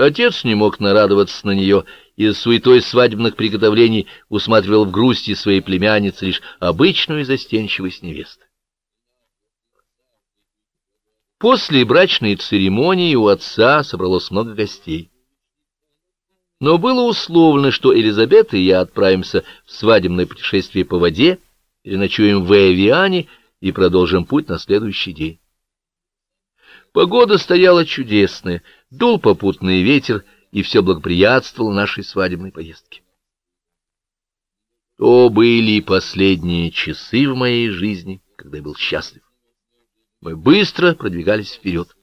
Отец не мог нарадоваться на нее, и суетой свадебных приготовлений усматривал в грусти своей племянницы лишь обычную застенчивость невесты. После брачной церемонии у отца собралось много гостей. Но было условлено, что Элизабета и я отправимся в свадебное путешествие по воде, переночуем в Эвиане и продолжим путь на следующий день. Погода стояла чудесная, дул попутный ветер, и все благоприятствовало нашей свадебной поездке. То были последние часы в моей жизни, когда я был счастлив. Мы быстро продвигались вперед.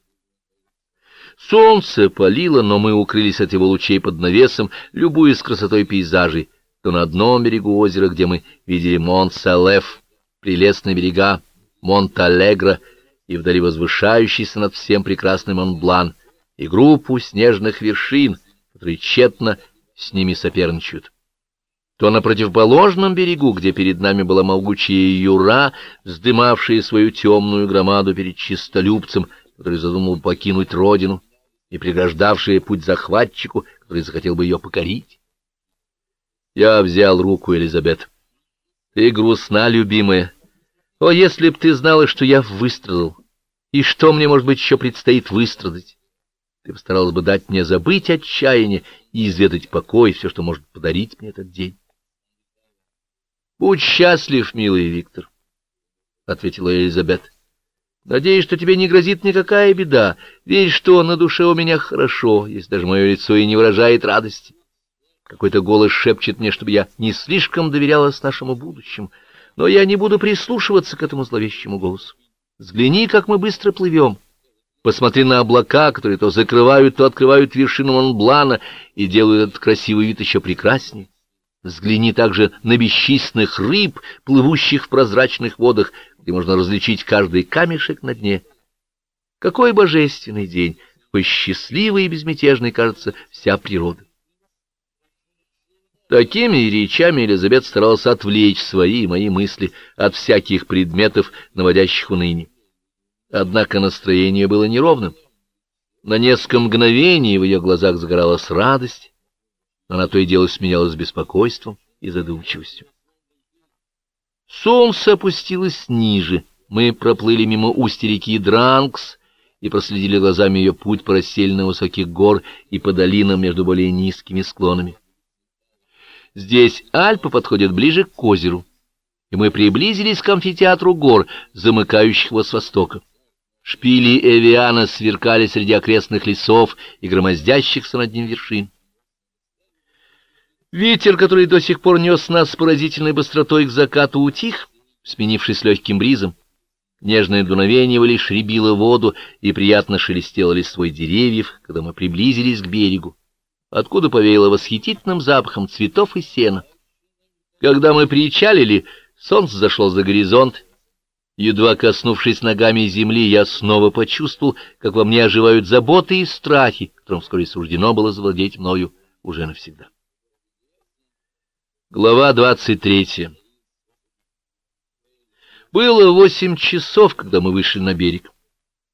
Солнце палило, но мы укрылись от его лучей под навесом, любуясь красотой пейзажей, то на одном берегу озера, где мы видели Монт-Салеф, прелестные берега Монт-Алегро и вдали возвышающийся над всем прекрасный Монблан, и группу снежных вершин, которые тщетно с ними соперничают то на противоположном берегу, где перед нами была могучая юра, вздымавшая свою темную громаду перед чистолюбцем, который задумал покинуть родину, и преграждавшая путь захватчику, который захотел бы ее покорить. Я взял руку Элизабет. Ты грустна, любимая. О, если б ты знала, что я выстрадал, и что мне, может быть, еще предстоит выстрадать. Ты постаралась бы дать мне забыть отчаяние и изведать покой, все, что может подарить мне этот день. Будь счастлив, милый Виктор, — ответила Элизабет. Надеюсь, что тебе не грозит никакая беда. Верь, что на душе у меня хорошо, если даже мое лицо и не выражает радости. Какой-то голос шепчет мне, чтобы я не слишком доверялась нашему будущему, но я не буду прислушиваться к этому зловещему голосу. Взгляни, как мы быстро плывем. Посмотри на облака, которые то закрывают, то открывают вершину Монблана и делают этот красивый вид еще прекраснее. Взгляни также на бесчисленных рыб, плывущих в прозрачных водах, где можно различить каждый камешек на дне. Какой божественный день, какой счастливый и безмятежный кажется вся природа. Такими речами Елизабет старалась отвлечь свои и мои мысли от всяких предметов, наводящих уныние. Однако настроение было неровным. На несколько мгновений в ее глазах загоралась радость, она то и дело сменялась беспокойством и задумчивостью. Солнце опустилось ниже. Мы проплыли мимо устья реки Дранкс и проследили глазами ее путь по расселенным высоких гор и по долинам между более низкими склонами. Здесь Альпы подходят ближе к озеру, и мы приблизились к амфитеатру гор, замыкающих его с востока. Шпили Эвиана сверкали среди окрестных лесов и громоздящихся над ним вершин. Ветер, который до сих пор нес нас с поразительной быстротой к закату, утих, сменившись легким бризом. Нежное дуновение его лишь рябило воду и приятно шелестело листвой деревьев, когда мы приблизились к берегу, откуда повеяло восхитительным запахом цветов и сена. Когда мы причалили, солнце зашло за горизонт. Едва коснувшись ногами земли, я снова почувствовал, как во мне оживают заботы и страхи, которым вскоре суждено было завладеть мною уже навсегда. Глава двадцать третья Было восемь часов, когда мы вышли на берег.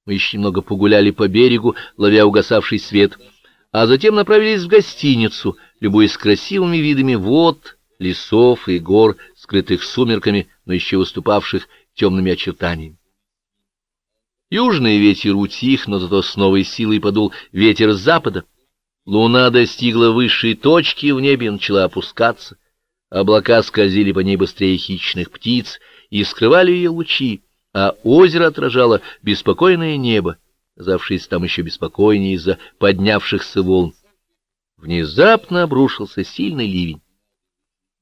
Мы еще немного погуляли по берегу, ловя угасавший свет, а затем направились в гостиницу, любуясь красивыми видами вод, лесов и гор, скрытых сумерками, но еще выступавших темными очертаниями. Южный ветер утих, но зато с новой силой подул ветер с запада. Луна достигла высшей точки в небе и начала опускаться. Облака скользили по ней быстрее хищных птиц и скрывали ее лучи, а озеро отражало беспокойное небо, казавшееся там еще беспокойнее из-за поднявшихся волн. Внезапно обрушился сильный ливень.